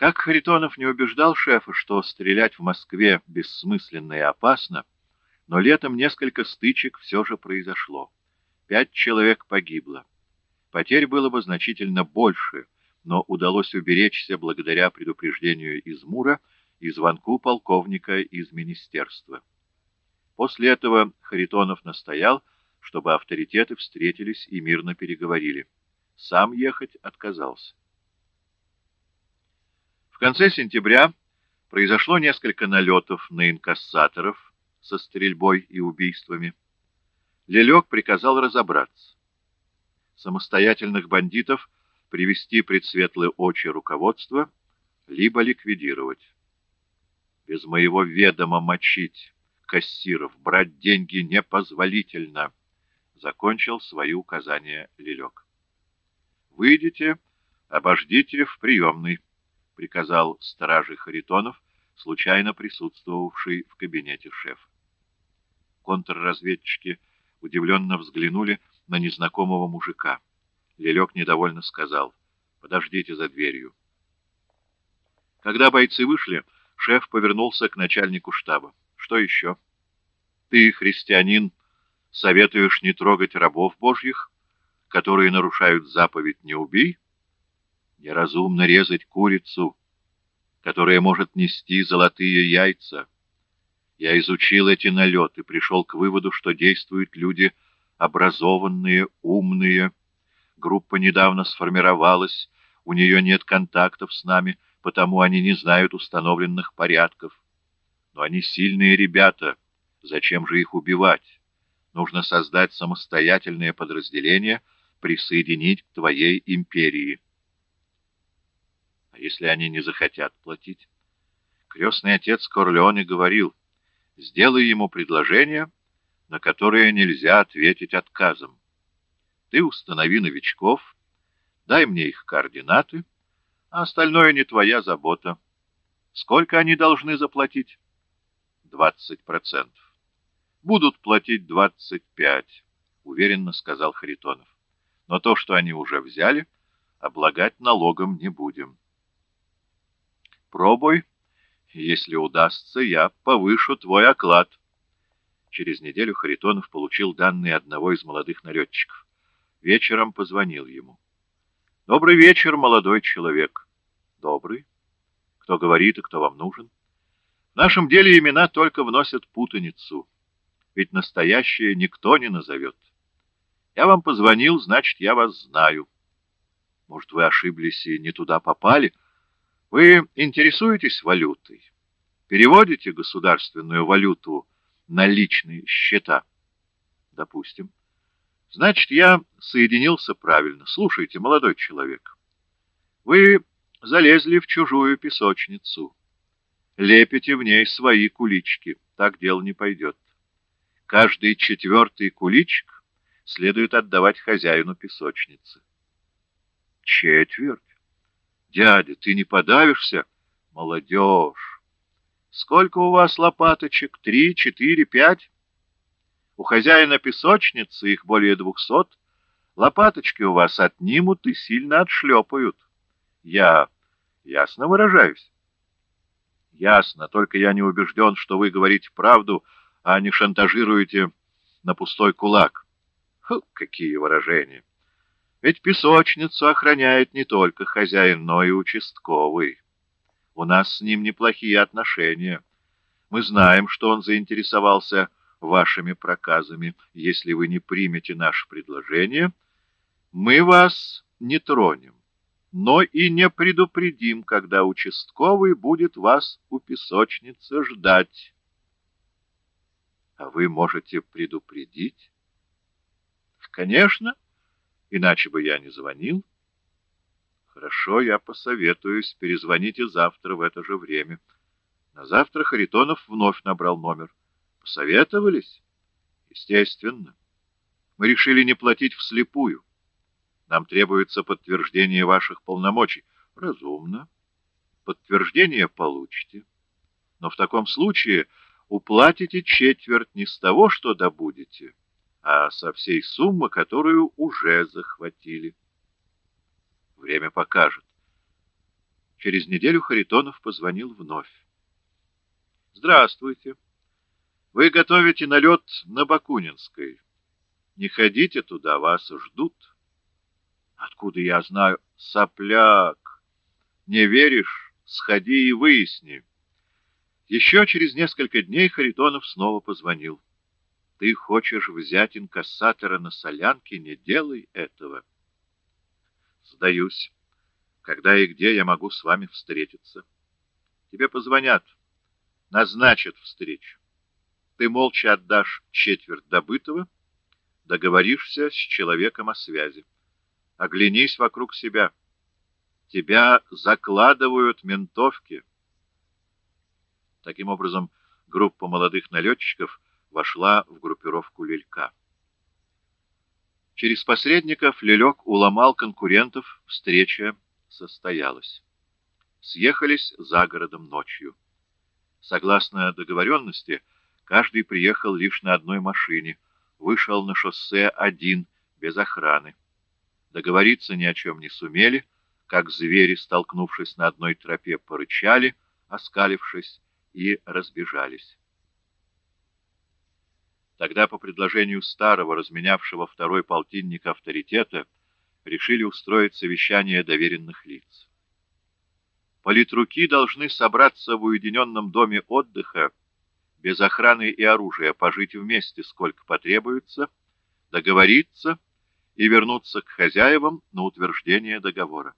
Как Харитонов не убеждал шефа, что стрелять в Москве бессмысленно и опасно, но летом несколько стычек все же произошло. Пять человек погибло. Потерь было бы значительно больше, но удалось уберечься благодаря предупреждению из Мура и звонку полковника из министерства. После этого Харитонов настоял, чтобы авторитеты встретились и мирно переговорили. Сам ехать отказался. Конце сентября произошло несколько налетов на инкассаторов, со стрельбой и убийствами. Лелек приказал разобраться. Самостоятельных бандитов привести пред светлые очи руководства, либо ликвидировать. Без моего ведома мочить кассиров, брать деньги непозволительно, закончил свои указания Лелек. «Выйдите, обождите в приемной», — приказал стражи Харитонов, случайно присутствовавший в кабинете шефа контрразведчики удивленно взглянули на незнакомого мужика. Лелек недовольно сказал, «Подождите за дверью». Когда бойцы вышли, шеф повернулся к начальнику штаба. «Что еще?» «Ты, христианин, советуешь не трогать рабов божьих, которые нарушают заповедь «не убий»?» «Неразумно резать курицу, которая может нести золотые яйца». Я изучил эти налеты, пришел к выводу, что действуют люди образованные, умные. Группа недавно сформировалась, у нее нет контактов с нами, потому они не знают установленных порядков. Но они сильные ребята, зачем же их убивать? Нужно создать самостоятельное подразделение, присоединить к твоей империи. А если они не захотят платить? Крестный отец Корлеоне говорил, Сделай ему предложение, на которое нельзя ответить отказом. Ты установи новичков, дай мне их координаты, а остальное не твоя забота. Сколько они должны заплатить? Двадцать процентов. Будут платить двадцать пять, уверенно сказал Харитонов. Но то, что они уже взяли, облагать налогом не будем. Пробуй если удастся, я повышу твой оклад. Через неделю Харитонов получил данные одного из молодых налетчиков. Вечером позвонил ему. «Добрый вечер, молодой человек». «Добрый. Кто говорит и кто вам нужен?» «В нашем деле имена только вносят путаницу, ведь настоящее никто не назовет. Я вам позвонил, значит, я вас знаю. Может, вы ошиблись и не туда попали?» Вы интересуетесь валютой? Переводите государственную валюту на личные счета? Допустим. Значит, я соединился правильно. Слушайте, молодой человек, вы залезли в чужую песочницу. Лепите в ней свои кулички. Так дело не пойдет. Каждый четвертый куличик следует отдавать хозяину песочницы. Четверть? Дядя, ты не подавишься? Молодежь. Сколько у вас лопаточек? Три, четыре, пять? У хозяина песочницы их более двухсот. Лопаточки у вас отнимут и сильно отшлепают. Я ясно выражаюсь? Ясно, только я не убежден, что вы говорите правду, а не шантажируете на пустой кулак. Фу, какие выражения! Ведь песочницу охраняет не только хозяин, но и участковый. У нас с ним неплохие отношения. Мы знаем, что он заинтересовался вашими проказами. Если вы не примете наше предложение, мы вас не тронем, но и не предупредим, когда участковый будет вас у песочницы ждать. А вы можете предупредить? Конечно иначе бы я не звонил. Хорошо, я посоветуюсь, перезвоните завтра в это же время. На завтра Харитонов вновь набрал номер. Посоветовались? Естественно. Мы решили не платить вслепую. Нам требуется подтверждение ваших полномочий. Разумно. Подтверждение получите. Но в таком случае уплатите четверть не с того, что добудете, а со всей суммы, которую уже захватили. Время покажет. Через неделю Харитонов позвонил вновь. «Здравствуйте. Вы готовите налет на Бакунинской. Не ходите туда, вас ждут». «Откуда я знаю? Сопляк! Не веришь? Сходи и выясни». Еще через несколько дней Харитонов снова позвонил. «Ты хочешь взять инкассатора на солянке? Не делай этого». «Сдаюсь. Когда и где я могу с вами встретиться?» «Тебе позвонят, назначат встречу. Ты молча отдашь четверть добытого, договоришься с человеком о связи. Оглянись вокруг себя. Тебя закладывают ментовки». Таким образом, группа молодых налетчиков вошла в группировку Лелька. Через посредников Лелек уломал конкурентов, встреча состоялась. Съехались за городом ночью. Согласно договоренности, каждый приехал лишь на одной машине, вышел на шоссе один, без охраны. Договориться ни о чем не сумели, как звери, столкнувшись на одной тропе, порычали, оскалившись, и разбежались. Тогда по предложению старого, разменявшего второй полтинник авторитета, решили устроить совещание доверенных лиц. Политруки должны собраться в уединенном доме отдыха, без охраны и оружия, пожить вместе, сколько потребуется, договориться и вернуться к хозяевам на утверждение договора.